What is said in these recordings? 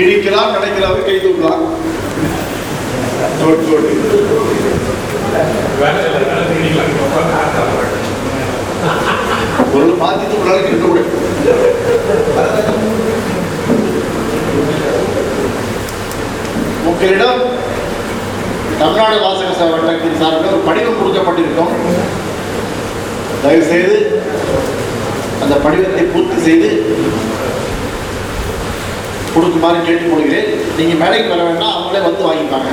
இடிக்கலாம் கிடைக்கலாம் கை தூக்கலாம். ஒரு பொருள் மாத்தி தூக்கலாம் கிட்ட கூட உங்களிடம் தமிழ்நாடு வாசக சபை வட்டத்தின் சார்பில் ஒரு படிவம் கொடுக்கப்பட்டிருக்கும். தயவு செய்து அந்த படிவத்தை பூர்த்தி செய்து கொடுக்குமாறு கேட்டுக்கொள்கிறேன் நீங்க மேடைக்கு வர வேண்டாம் அவங்களே வந்து வாங்கிப்பாங்க.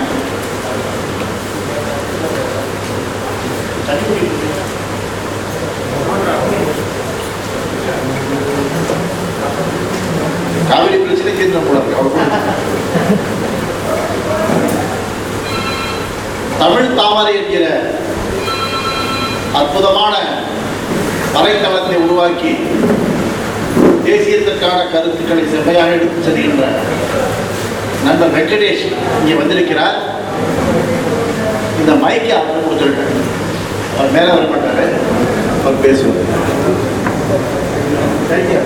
காவிரி பிரச்சனை தீர்ந்த கூடாது தமிழ் தாமரை என்கிற அற்புதமான வலைத்தளத்தை உருவாக்கி தேசியத்திற்கான கருத்துக்களை செம்மையாக எடுத்துச் செல்கின்ற நண்பர் வெங்கடேஷ் இங்கே வந்திருக்கிறார். இந்த மைக்கை அவர் கொடுத்துருக்காரு அவர் மேலே வர மாட்டாரு அவர் பேசுவார். Thank you.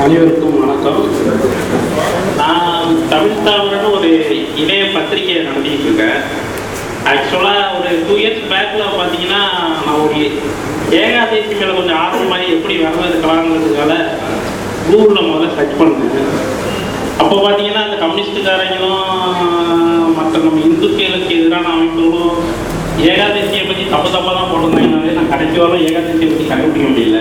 அனைவருக்கும் வணக்கம் நான் தமிழ் தாவரன்னு ஒரு இணைய பத்திரிகையை நடத்திட்டு இருக்கேன் ஆக்சுவலாக ஒரு டூ இயர்ஸ் பேக்கில் பார்த்தீங்கன்னா நான் ஒரு ஏகாதேசி மேலே கொஞ்சம் ஆர்வமாகி எப்படி வரதுக்கலாங்கிறதுக்காக கூகுளில் முதல்ல சர்ச் பண்ணேன். அப்போ பார்த்தீங்கன்னா அந்த கம்யூனிஸ்டுக்காரங்களும் மற்ற நம்ம இந்துக்களுக்கு எதிரான அமைப்புகளும் ஏகாதசியை பற்றி தப்பு தப்பாக தான் போட்டிருந்தாங்கனாலே நான் கடைசி வரலாம் ஏகாதசியை பற்றி கண்டுபிடிக்க முடியல.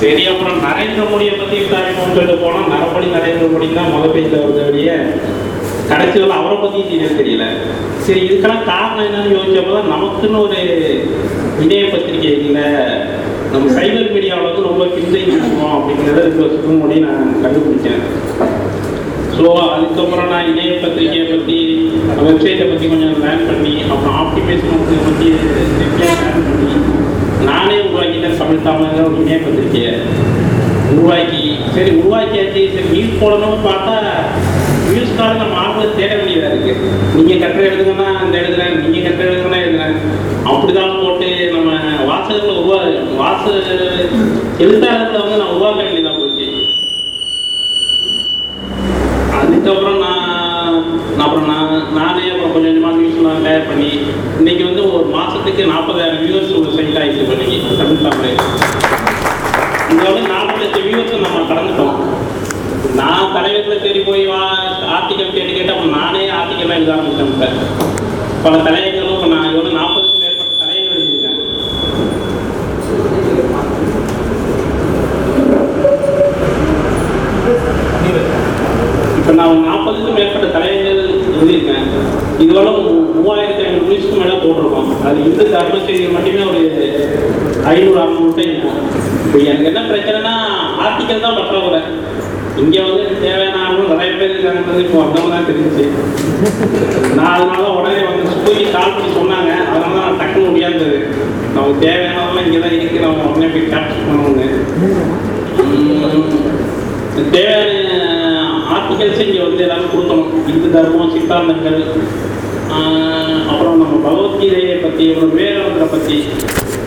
சரி அப்புறம் நரேந்திர மோடியை பற்றி விசாரிப்போம்னு சொல்லிட்டு போனால் நரபடி நரேந்திர மோடி தான் முதல் பேஜ்ல வருது கடைசியில் அவரை பற்றி டீட்டெயில் தெரியல. சரி இதுக்கெல்லாம் காரணம் என்னன்னு யோசிச்சப்பதான் நமக்குன்னு ஒரு இணைய பத்திரிகை இல்லை நம்ம சைபர் மீடியாவில் வந்து ரொம்ப பின்தங்கி இருக்கோம் அப்படிங்கிறத ரெண்டு வருஷத்துக்கு நான் கண்டுபிடிச்சேன். ஸோ அதுக்கப்புறம் நான் இணைய பத்திரிகையை பற்றி வெப்சைட்டை பற்றி கொஞ்சம் லேர்ன் பண்ணி அப்புறம் ஆப்டிமேஷன் பற்றி லேர்ன் பண்ணி நானே உருவாக்கிட்டேன் தமிழ் தமிழக ஒரு இணைய பத்திரிகையை உருவாக்கி சரி உருவாக்கியாச்சு சரி நியூஸ் போடணும்னு பார்த்தா நியூஸ்காக நம்ம ஆட்களை தேட வேண்டியதாக இருக்கு. நீங்கள் கட்டுரை எழுதுங்கன்னா அந்த எழுதுறேன் நீங்கள் கட்டுரை எழுதுனா எழுதுறேன். அப்படிதான் போட்டு நம்ம வாசகங்களை உருவா வாச எழுத்தாளர்களை வந்து நான் உருவாக்க வேண்டியதாக போச்சு. அதுக்கப்புறம் நான் அப்புறம் நான் நானே அப்புறம் கொஞ்சம் கொஞ்சமாக நியூஸ்லாம் தயார் பண்ணி இன்னைக்கு வந்து ஒரு மாதத்துக்கு நாற்பதாயிரம் வியூவர்ஸ் ஒரு சைட் ஆகிடுச்சு இப்போ இன்னைக்கு தமிழ் தமிழ். இந்த வந்து நாற்பது லட்சம் வியூவர்ஸ் நம்ம கடந்துட்டோம். நான் தலைவர்களை தேடி போய் வா கேட்டு நானே ஆர்டிக்கல்லாம் எழுத ஆரம்பிச்சேன் இப்போ. பல தலையங்களும் இப்போ நான் இதோட நாற்பதுக்கும் மேற்பட்ட தலையங்கள் எழுதியிருக்கேன். இப்போ நான் நாற்பதுக்கும் மேற்பட்ட தலையங்கள் எழுதியிருக்கேன். இதுவரை மூவாயிரத்தி ஐநூறு நியூஸ்க்கு மேலே போட்டிருக்கோம். அது இந்து தர்ம மட்டுமே ஒரு ஐநூறு அறுநூறு இருக்கும் இப்போ எனக்கு என்ன பிரச்சனைனா ஆர்டிக்கல் தான் பற்றாக்குறை. இங்கே வந்து தேவையான ஆளுங்க இப்போ வந்தவங்க தான் தெரிஞ்சுச்சு நான் அதனால உடனே வந்து போய் கால் பண்ணி சொன்னாங்க. அதனால தான் நான் டக்குன்னு முடியாது நமக்கு தேவையானதெல்லாம் இங்கே தான் இருக்கு. நம்ம உடனே போய் கேப்சர் பண்ணணுங்க தேவையான ஆர்டிகல்ஸ் இங்கே வந்து எல்லாரும் கொடுக்கணும். இந்து தர்மம் சித்தாந்தங்கள் அப்புறம் நம்ம பகவத்கீதையை பற்றி அப்புறம் விவேகானந்தரை பற்றி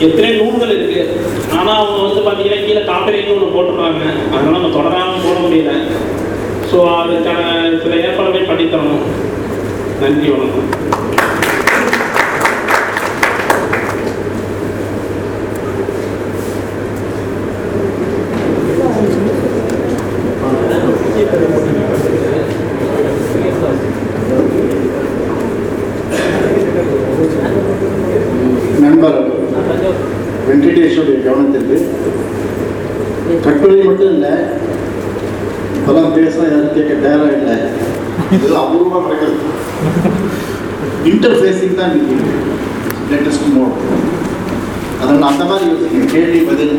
எத்தனை நூல்கள் இருக்கு. ஆனால் அவங்க வந்து பார்த்தீங்கன்னா கீழே காப்பிரைட்னு ஒன்று போட்டுருக்காங்க. அதனால நம்ம தொடராமல் போட முடியல. ஸோ அதுக்கான சில ஏற்பாடுகளை பண்ணித்தரணும் நன்றி வணக்கம். வெங்கடேஷுடைய கவனத்திற்கு கட்டுரை மட்டும் இல்லை கேட்க நேரம் இல்லை. இதெல்லாம் அபூர்வமாக நடக்குது. இன்டர்ஃபேஸிங் தான் லேட்டஸ்ட் மோட் அதனால் அந்த மாதிரி யோசிங்க கேள்வி பதில்.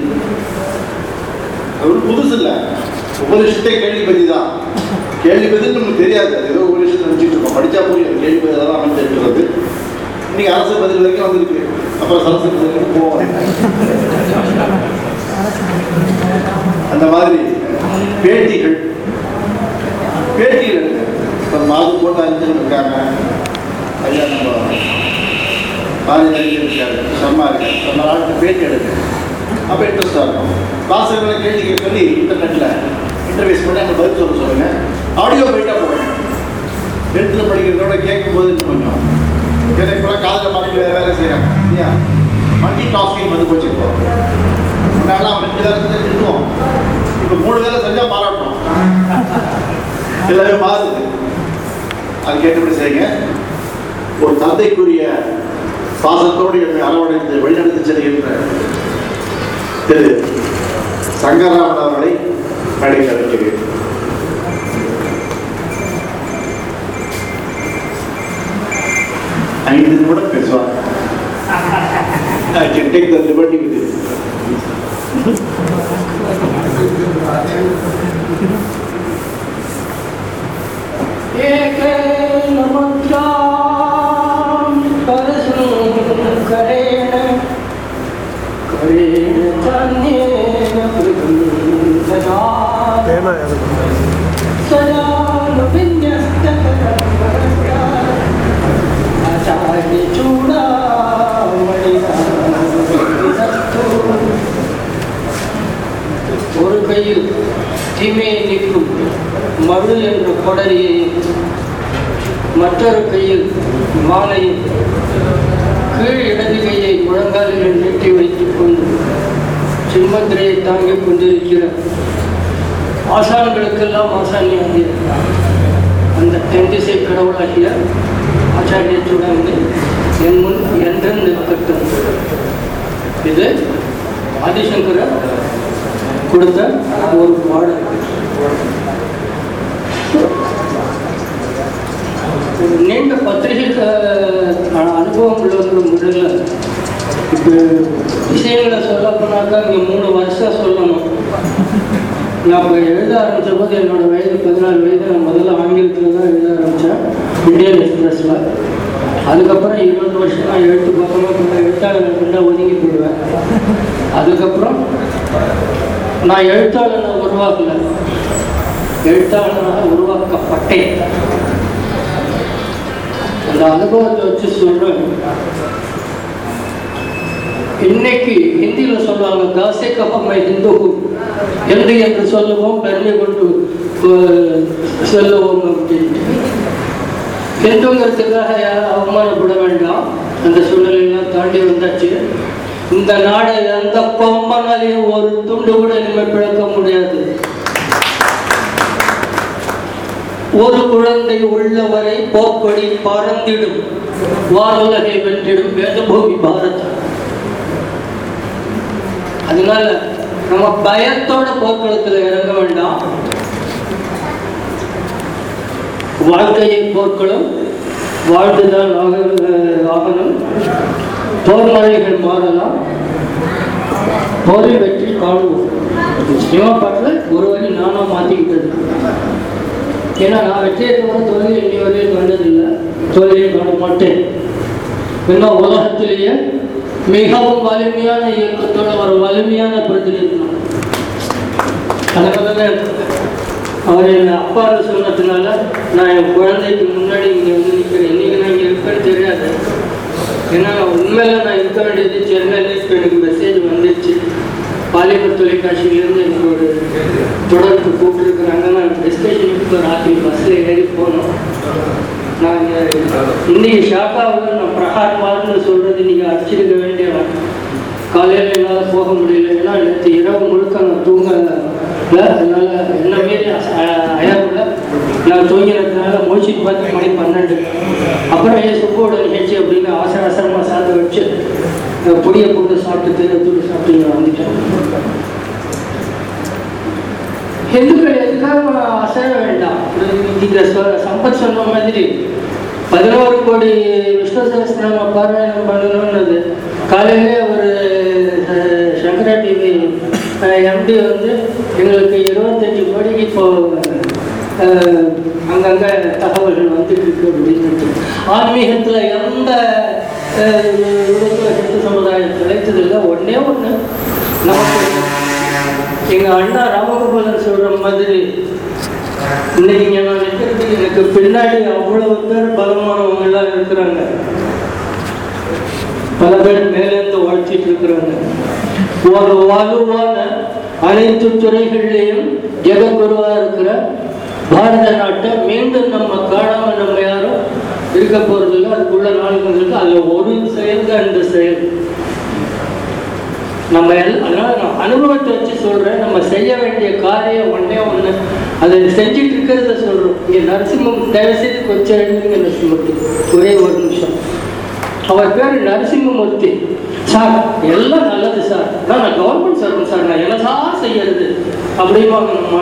அது புதுசு இல்லை. உபனிஷத்தை கேள்வி பதில் தான். கேள்வி பதில் நமக்கு தெரியாது. அது ஏதோ உபனிஷத்தை நினச்சிட்டு இருக்கோம். படித்தா போய் கேள்வி பதில் தான் அமைஞ்சிருக்கிறது. இன்னைக்கு அரசு பதில் வரைக்கும் வந்திருக்கு. அப்புறம் சரஸ்வதி பதிலுக்கு போவோம். அந்த மாதிரி பேட்டிகள் பேட்டிகள் இருக்கு. இப்போ மாது போட்டு அறிஞர்கள் இருக்காங்க. ஐயா நம்ம பாரதி இருக்காரு சர்மா இருக்காரு அந்த நாட்டு பேட்டி எடுங்க. அப்போ இன்ட்ரெஸ்டாக இருக்கும். வாசகர்களை கேள்வி கேட்க சொல்லி இன்டர்நெட்டில் இன்டர்வியூஸ் பண்ணி அந்த பதில் சொல்ல சொல்லுங்கள் ஆடியோ போயிட்டா போடுங்க டென்த்தில் படிக்கிறதோட கேட்கும்போது இன்னும் கொஞ்சம். ஏன்னா இப்போலாம் காதில் மாட்டி வேறு வேலை செய்கிறாங்க இல்லையா? மல்டி டாஸ்கிங் வந்து போச்சு இப்போ. முன்னாடிலாம் ரெண்டு வேலை செஞ்சு திட்டுவோம் இப்போ மூணு வேலை செஞ்சால் பாராட்டணும். எல்லாமே மாறுது அது கேட்டபடி செய்யுங்க ஒரு தந்தைக்குரிய பாசத்தோடு என்னை அரவணைத்து வழிநடத்தி செல்கின்ற திரு சங்கராமன் அவர்களை மேடைக்கு அழைக்கிறேன். ஐந்து நிமிடம் பேசுவார். I can take the liberty with it. ஒரு கையில் தீமையை நிற்கும் மழு என்ற கொடரியையும் மற்றொரு கையில் மாலையும் கீழ் இடது கையை முழங்காலில் நீட்டி வைத்துக் கொண்டு சிம்மந்திரையை தாங்கிக் கொண்டிருக்கிறார் ஆசான்களுக்கெல்லாம் ஆசானியாக இருக்கிறார் அந்த தென்திசை கடவுளாகிய ஆச்சாரிய சூடாமணி என் முன் என்றும் நிற்கட்டும். இது ஆதிசங்கர கொடுத்த ஒரு பாடல். ஒரு நீண்ட பத்திரிகை அனுபவம் உள்ளவர்கள் முதல்ல இப்போ விஷயங்களை சொல்ல போனாக்கா இங்கே மூணு வருஷம் சொல்லணும். நான் இப்போ எழுத ஆரம்பித்த போது என்னோட வயது பதினாலு வயது நான் முதல்ல ஆங்கிலத்தில் தான் எழுத ஆரம்பித்தேன் இந்தியன் எக்ஸ்பிரஸில். அதுக்கப்புறம் இருபது வருஷம் நான் எழுத்து பக்கமாக எழுத்தாளர்கள் கொண்டா ஒதுங்கி போயிடுவேன் அதுக்கப்புறம் நான் எழுத்தாளனை உருவாக்கல. எழுத்தாளனாக உருவாக்கப்பட்டேன். அந்த அனுபவத்தை வச்சு சொல்கிறேன் இன்னைக்கு ஹிந்தியில் சொல்லுவாங்க தாசே கபமை ஹிந்து என்று என்று சொல்லுவோம் பெருமை கொண்டு சொல்லுவோம் அப்படின்ட்டு ஹிந்துங்கிறதுக்காக யாரும் அவமானப்பட வேண்டாம். அந்த சூழ்நிலையெல்லாம் தாண்டி வந்தாச்சு. இந்த நாடை எந்த பொம்மனாலையும் ஒரு துண்டு கூட இனிமேல் பிழக்க முடியாது. ஒரு குழந்தை உள்ளவரை போர்க்கொடி பறந்திடும். வானுலகை வென்றிடும் வேதபூமி பாரதம் அதனால நம்ம பயத்தோட போர்க்களத்துல இறங்க வேண்டாம். வாழ்க்கையை போர்க்களம் வாழ்ந்துதான் ஆக- ஆகணும். போர்மழைகள் மாறலாம். போரில் வெற்றி காணுவோம். சினிமா பாட்டில் ஒருவரை நானும் மாத்திக்கிட்டது ஏன்னா நான் வெற்றியை தவிர தொழில் இன்னி வரையும் கண்டதில்லை. தொழிலையும் காண மாட்டேன் இன்னும் உலகத்திலேயே மிகவும் வலிமையான இயக்கத்தோட ஒரு வலிமையான பிரதிநிதினம் அதனால அவர் என் அப்பான்னு சொன்னதுனால நான் என் குழந்தைக்கு முன்னாடி இங்கே வந்து நிற்கிறேன். இன்னைக்கு நான் இங்கே இருப்பேன்னு தெரியாது. ஏன்னா உண்மையில நான் இருக்க வேண்டியது சென்னையில இப்போ எனக்கு மெசேஜ் வந்துடுச்சு பாலிமர் தொலைக்காட்சியிலேருந்து எனக்கு ஒரு தொடர்பு கூப்பிட்டுருக்குறாங்க நான் டெஸ்டினேஷனுக்கு ராத்திரி பஸ்ஸில் ஏறி போனோம். நான் இன்னைக்கு ஷாக்காவில் நான் பிரகார் மார்னு சொல்கிறது இன்னைக்கு அடிச்சிருக்க வேண்டிய காலையில் என்னால் போக முடியல. ஏன்னா நேற்று இரவு முழுக்க நான் தூங்கல. அதனால் என்ன மீறி அயா நான் தூங்கினதுனால மூச்சு பார்த்து மணி பன்னெண்டு. அப்புறம் ஏன் சுப்போட நிகழ்ச்சி அப்படின்னு அவசர அவசரமாக சாப்பிட வச்சு பொடியை போட்டு சாப்பிட்டு தேவை தூக்கி சாப்பிட்டு இங்க வந்துட்டேன். ஹிந்துக்கள் எதுக்காக அசைய வேண்டாம்? இந்த சம்பத் சொன்ன மாதிரி பதினோரு கோடி விஷ்ணு சகஸ்திரநாம பாராயணம் பண்ணணும்னது. காலையிலே ஒரு சங்கரா டிவி எம்டி வந்து எங்களுக்கு இருபத்தஞ்சு கோடிக்கு இப்போ அங்கங்கே தகவல்கள் வந்துட்டு இருக்கு அப்படின்னு சொல்லிட்டு. எந்த அஹ், ஹிந்து சமுதாயம் கிடைத்ததில்லை ஒன்றே ஒன்று நமக்கு எங்கள் அண்ணா ராமகோபாலன் சொல்கிற மாதிரி இன்னைக்கு நான் நிற்கிறது எனக்கு பின்னாடி அவ்வளவு பேர் பலமானவங்க எல்லாம் இருக்கிறாங்க. பல பேர் மேலேருந்து வாழ்த்திட்டு இருக்கிறாங்க. ஒரு வலுவான அனைத்து துறைகள்லேயும் ஜெகக்குருவாக இருக்கிற பாரத நாட்டை மீண்டும் நம்ம காணாம நம்ம யாரும் இருக்க போறதில்லை அதுக்குள்ள நாளுகள் இருக்கு. அதுல ஒரு செயல் தான் இந்த செயல். நம்ம எல் அதனால நான் அனுபவத்தை வச்சு சொல்றேன். நம்ம செய்ய வேண்டிய காரியம் ஒண்ணே ஒண்ணு. அதை செஞ்சுட்டு இருக்கிறத சொல்றோம். இங்க நரசிம்மம் தயவு செய்து கொஞ்சம் எழுதுங்க நரசிம்மூர்த்தி ஒரே ஒரு நிமிஷம். அவர் பேர் நரசிம்மமூர்த்தி. சார் எல்லாம் நல்லது சார். நான் நான் கவர்மெண்ட் சர்வன் சார். நான் என்ன சார் செய்யறது. அப்படிம்பாங்க நம்ம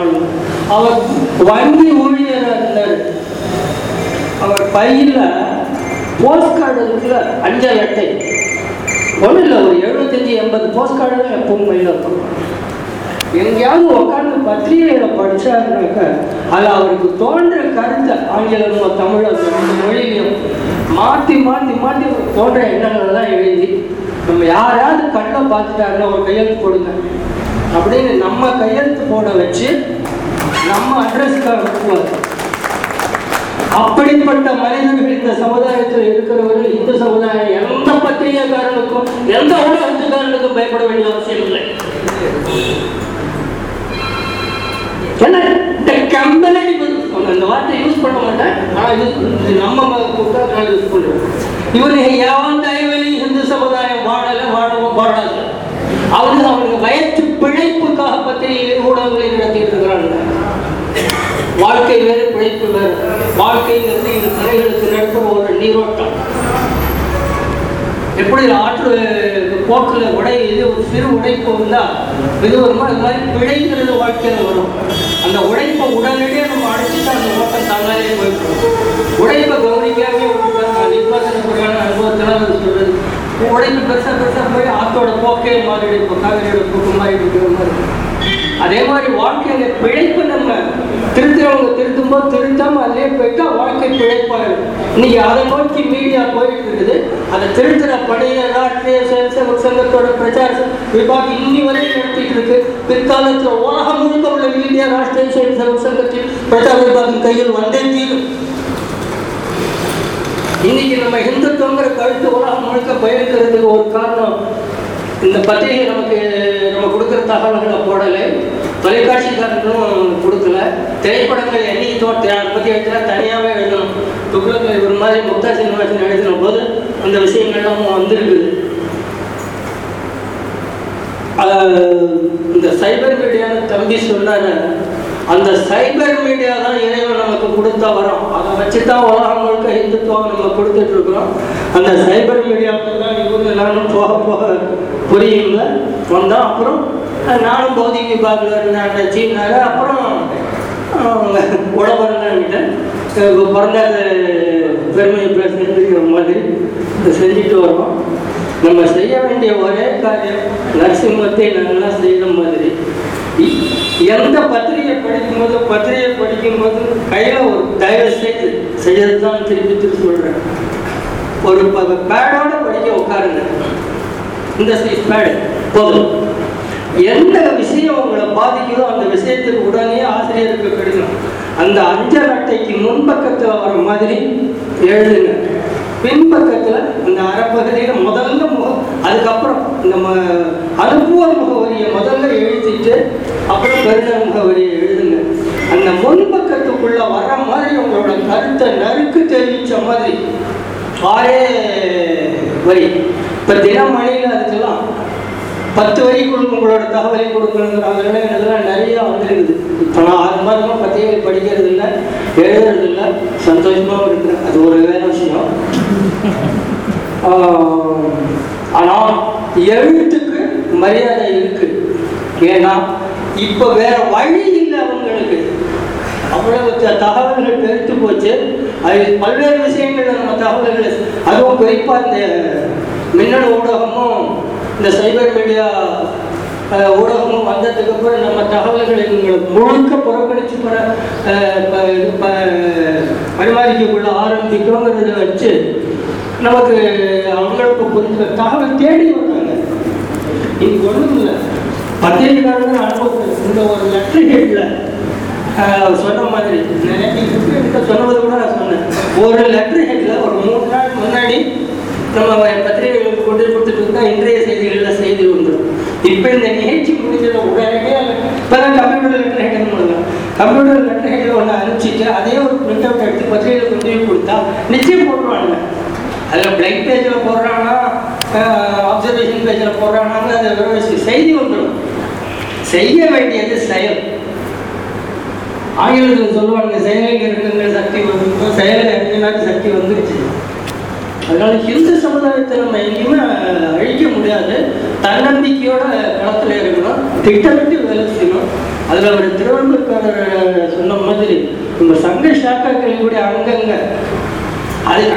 அவர் வங்கி ஊழியர் இருந்தார் அவர் பையில் போஸ்ட் கார்டு இருக்குல்ல அஞ்சல் அட்டை. ஒன்றும் இல்லை ஒரு எழுபத்தஞ்சி எண்பது போஸ்ட் கார்டு எப்பவும் கையில் இருக்கும். எங்கேயாவது உட்காந்து பத்திரிகையில் படிச்சாருனாக்க அது அவருக்கு தோன்ற கருத்தை ஆங்கிலமோ தமிழோ ரெண்டு மொழியிலையும் மாற்றி மாற்றி மாற்றி தோன்ற எண்ணங்கள்லாம் எழுதி நம்ம யாராவது கண்ணை பார்த்துட்டாருன்னா ஒரு கையெழுத்து கொடுங்க அப்படின்னு நம்ம கையெழுத்து போட வச்சு நம்ம அட்ரஸ்க்காக அனுப்புவார் அப்படிப்பட்ட மனிதர்கள் இந்த சமுதாயத்தில் இருக்கிறவர்கள் இந்த சமுதாயம் எந்த பத்திரிகைக்காரனுக்கும் எந்த ஊடகத்துக்காரனுக்கும் பயப்பட வேண்டிய அவசியம் இல்லை. ஏன்னா இந்த கம்பெனி அந்த வார்த்தை யூஸ் பண்ண மாட்டேன் ஆனால் யூஸ் நம்ம கூப்பிட்டா நான் யூஸ் பண்ணுவேன். இவனுக்கு எவன் தயவலி இந்து சமுதாயம் வாழலை வாழவும் வாழாது அவர்கள் அவர்கள் வயற்று பிழைப்புக்காக பத்திரிகை ஊடகங்களை நடத்திட்டு இருக்கிறாங்க வாழ்க்கை வேறு பிழைப்பு வேறு. வாழ்க்கைங்கிறது இந்த கரைகளுக்கு நடுப்புற ஒரு நீரோட்டம். எப்படி ஆற்று போக்குல உடை இது ஒரு சிறு உடைப்பு இருந்தா இது வருமோ அது மாதிரி பிழைங்கிறது வாழ்க்கையில வரும். அந்த உடைப்பை உடனடியே நம்ம அடைச்சிட்டு அந்த ஓட்டம் தானாலே போயிட்டு உடைப்பை கவனிக்காம ஒரு நான் அனுபவத்தில் அது சொல்றது. உடனே பெருசா பெருசா போய் ஆத்தோட போக்கே மாதிரி இப்போ காவிரியோட போக்கு மாதிரி இருக்கிற மாதிரி அதே மாதிரி வாழ்க்கையில பிழைப்பு நம்ம திருத்துறவங்க திருத்தும் போது திருத்தாம அதிலே போயிட்டா வாழ்க்கை பிழைப்பாரு இன்னைக்கு அதை நோக்கி மீடியா போயிட்டு இருக்குது. அதை திருத்துற பணியை ராஷ்டிரிய சுயசேவக சங்கத்தோட பிரச்சார விபாகம் இன்னி வரை நடத்திட்டு இருக்கு. பிற்காலத்துல உலகம் முழுக்க உள்ள மீடியா ராஷ்டிரிய சுயசேவக சங்கத்தின் பிரச்சார விபாகம் கையில் வந்தே தீரும். இன்னைக்கு நம்ம இந்துத்துவங்கிற கருத்து உலகம் முழுக்க பயிருக்கிறதுக்கு ஒரு காரணம். இந்த பத்திரிகை நமக்கு நம்ம கொடுக்குற தகவல்களை போடலை. தொலைக்காட்சிக்காரங்களும் கொடுக்கல. திரைப்படங்கள் என்னைக்கு தோற்று அதை பற்றி எழுதினா தனியாகவே எழுதணும். துக்ளக் ஒரு மாதிரி முக்தா சீனிவாசன் எழுதின போது அந்த விஷயங்கள்லாம் வந்திருக்குது இந்த சைபர் மீடியான தம்பி சொன்னாரு. அந்த சைபர் மீடியா தான் இறைவன் நமக்கு கொடுத்த வரோம். அதை வச்சு தான் உலகம் முழுக்க இந்துத்துவம் நம்ம கொடுத்துட்டு இருக்கிறோம். அந்த சைபர் மீடியாவுக்கு தான் இவங்க நானும் போக போக புரியுங்க வந்தோம் அப்புறம் நானும் பௌதிக விபாகில் இருந்தேன் சீனாரு அப்புறம் உடம்புறங்கிட்ட இப்போ பிறந்த பெருமையை பேசுறதுங்கிற மாதிரி செஞ்சுட்டு வரோம் நம்ம செய்ய வேண்டிய ஒரே காரியம் நரசிம்மத்தை நல்லா செய்கிற மாதிரி எந்த பத்திரிகை படிக்கும்போது பத்திரிகை படிக்கும்போது கையில் ஒரு தயவு செய்து செய்யறது தான் திருப்பி திருப்பி சொல்கிறேன் ஒரு பேடோட படிக்க உட்காருங்க. இந்த சைஸ் பேடு போதும். எந்த விஷயம் உங்களை பாதிக்குதோ அந்த விஷயத்துக்கு உடனே ஆசிரியருக்கு கடிதம். அந்த அஞ்சல் அட்டைக்கு முன்பக்கத்தில் வர மாதிரி எழுதுங்க. பின்பக்கத்தில் அந்த அறப்பகுதியில் முதல்ல அதுக்கப்புறம் நம்ம அனுபவ முகவரியை முதல்ல எழுதிட்டு அப்புறம் பெருநர் முகவரியை எழுதுங்க. அந்த முன்பக்கத்துக்குள்ள வர மாதிரி உங்களோட கருத்தை நறுக்கு தெரிவித்த மாதிரி. ஆரே வரி. இப்போ தினமணியில் அதுக்கெல்லாம் பத்து வரி கொடுங்க உங்களோட தகவலை கொடுக்கணுங்கிற அதனால இதெல்லாம் நிறைய வந்துருக்குது. இப்போ நான் ஆறு மாதமாக பத்திரிகை படிக்கிறது இல்லை எழுதுறது இல்லை சந்தோஷமாகவும் இருக்கிறேன். அது ஒரு வேற விஷயம். ஆனால் எழுத்துக்கு மரியாதை இருக்கு. ஏன்னா இப்போ வேற வழி இல்லை அவங்களுக்கு. அவ்வளவு தகவல்கள் பெருத்து போச்சு. அது பல்வேறு விஷயங்கள் நம்ம தகவல்கள் அதுவும் குறிப்பாக இந்த மின்னணு ஊடகமும் இந்த சைபர் மீடியா ஊடகமும் வந்ததுக்கு அப்புறம் நம்ம தகவல்களை உங்களுக்கு முழுக்க புறக்கணிச்சு பரிமாறிக்கக்குள்ள ஆரம்பிக்கிறோங்கிறத வச்சு நமக்கு அவங்களுக்கு புரிஞ்ச தகவல் தேடி வர்றாங்க. இது ஒன்றும் இல்லை. பத்திரிகைக்காரங்க அனுபவம் இந்த ஒரு லெட்டர் ஹெட்ல சொன்ன மாதிரி சொன்னது கூட நான் சொன்னேன். ஒரு லெட்டர் ஹெட்டில் ஒரு மூணு நாள் முன்னாடி நம்ம பத்திரிகைகளுக்கு கொண்டு கொடுத்துட்டு இருந்தா இன்றைய செய்திகளில் செய்தி வந்துடும் இப்போ இந்த நிகழ்ச்சி முடிஞ்சத உடனே இப்போதான் கம்ப்யூட்டர் லெட்டர் ஹெட்டர் பண்ணலாம் கம்ப்யூட்டர் லெட்டர் ஹெட்டர் ஒன்று அனுப்பிச்சிட்டு அதே ஒரு பிரிண்ட் அவுட் எடுத்து பத்திரிகையில் கொண்டு போய் கொடுத்தா நிச்சயம் போட்டுருவாங்க அதில் பிளைக் பேஜில் போடுறானா அப்சர்வேஷன் பேஜில் போடுறானாங்க அந்த செய்தி வந்துடும் செய்ய வேண்டியது செயல். ஆங்கிலத்தில் சொல்லுவாங்க செயலில் இருக்குங்கிற சக்தி வந்து செயலில் இறங்கினாலும் சக்தி வந்துருச்சு. அதனால ஹிந்து சமுதாயத்தை நம்ம எங்கேயுமே அழிக்க முடியாது. தன்னம்பிக்கையோட களத்தில் இருக்கணும். திட்டமிட்டு வேலை செய்யணும். அதில் ஒரு திருவள்ளுவர்காரர் சொன்ன மாதிரி நம்ம சங்க சாக்காக்கள் கூட அங்கங்க அது